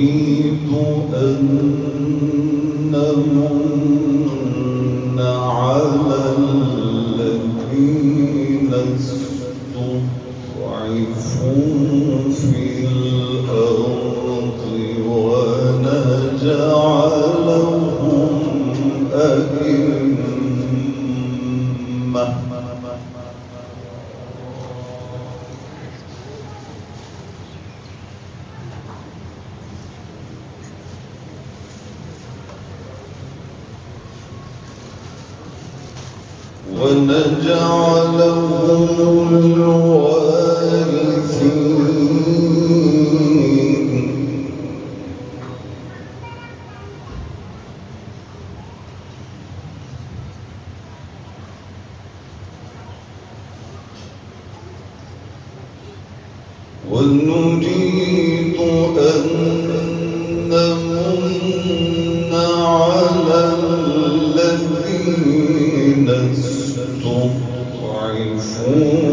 يريد أن نمن على الذين استضعفوا في الأرض ونجعلهم أئمة الوارثين ونريد أن نمن um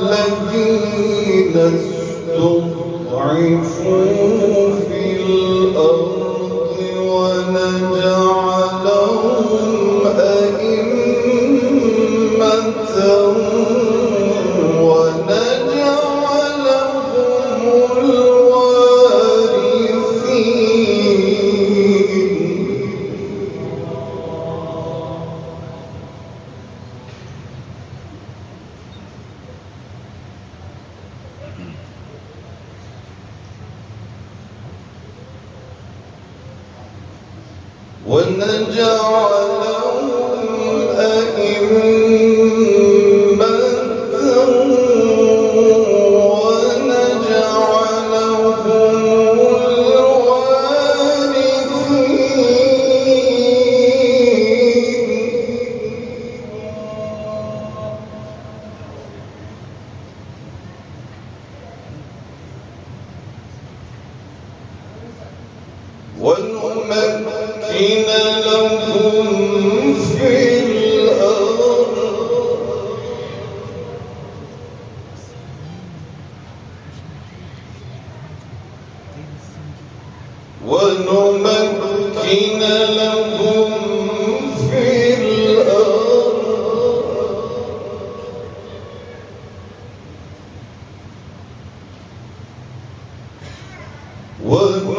الذين استضعفوا. o ano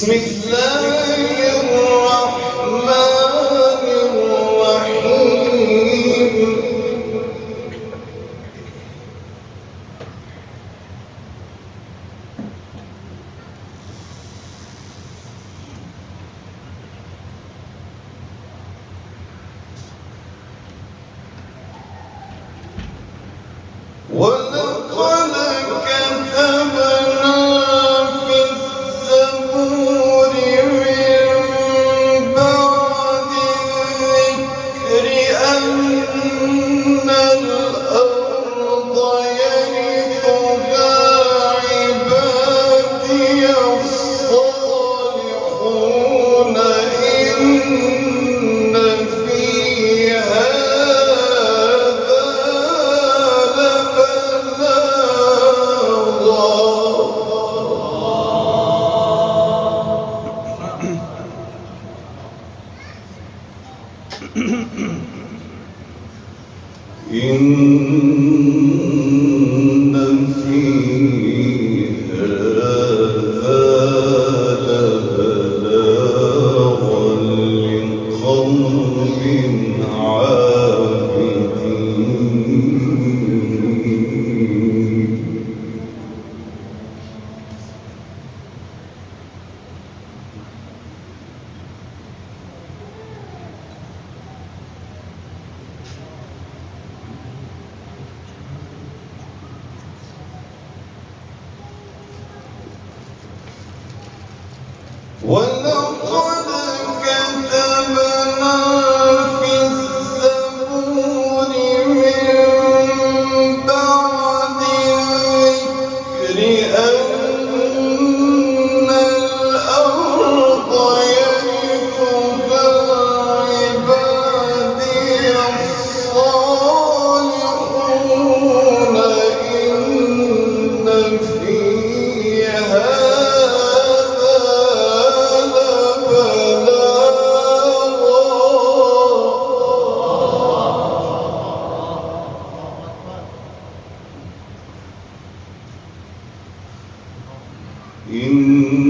three إن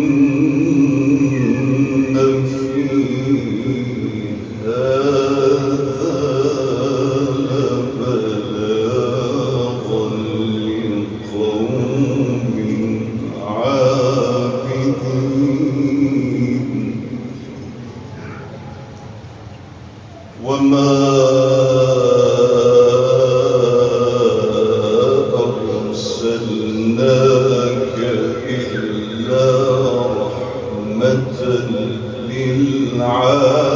للعالمين.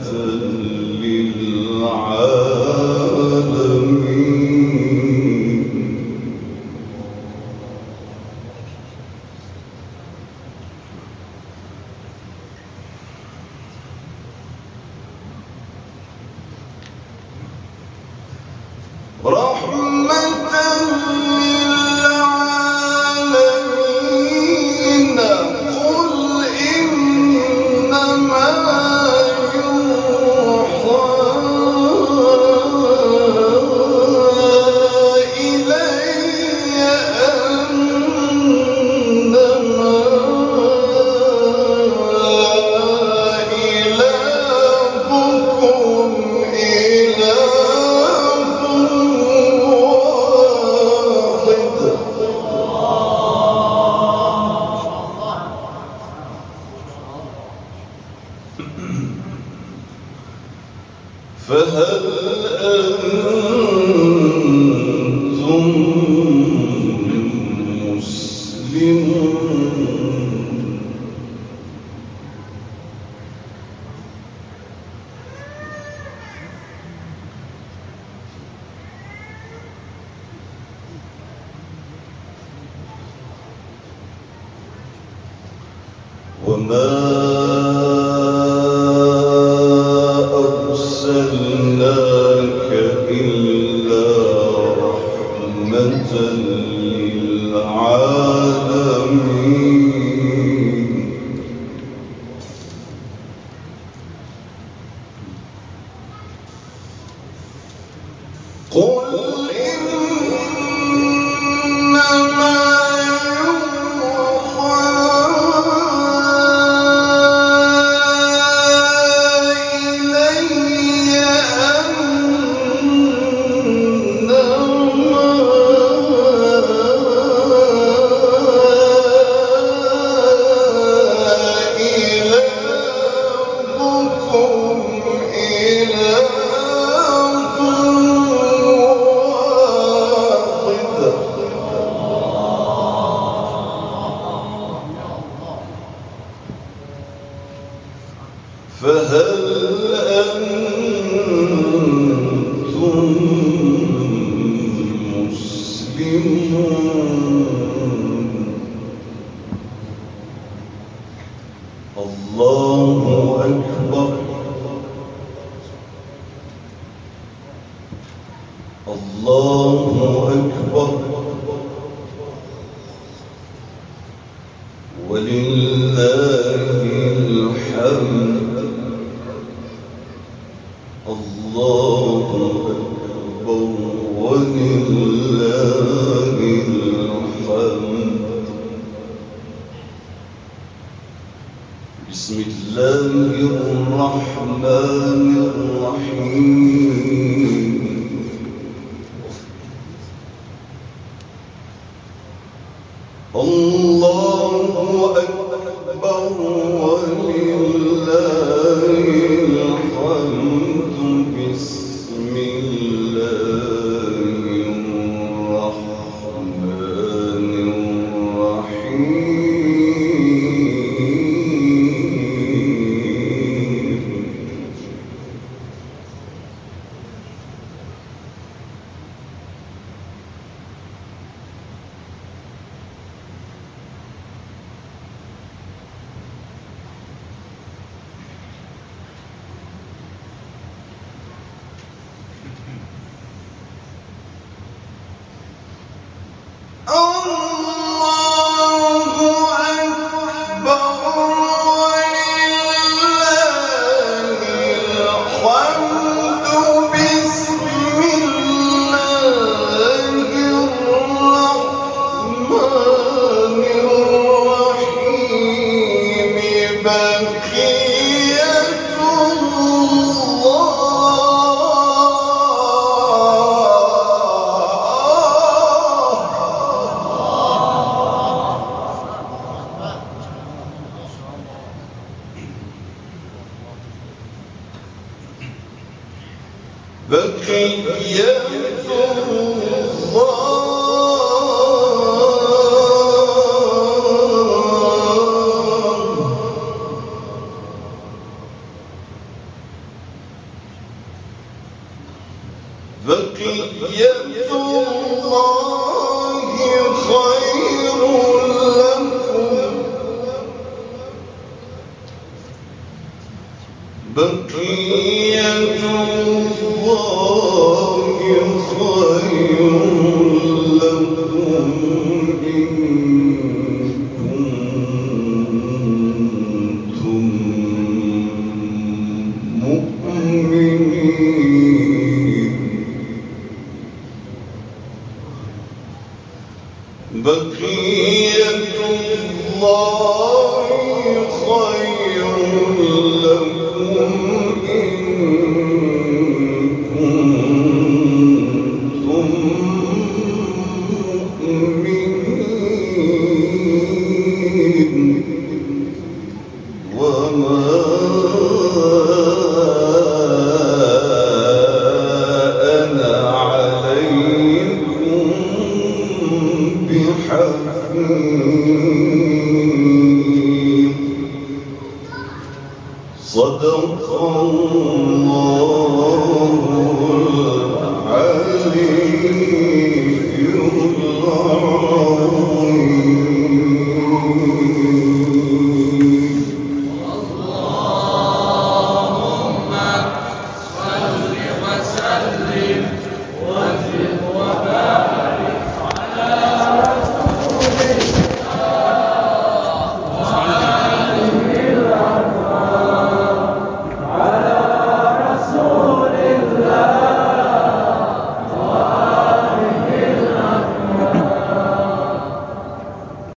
رحمة Senhor. خير لكم إن العظيم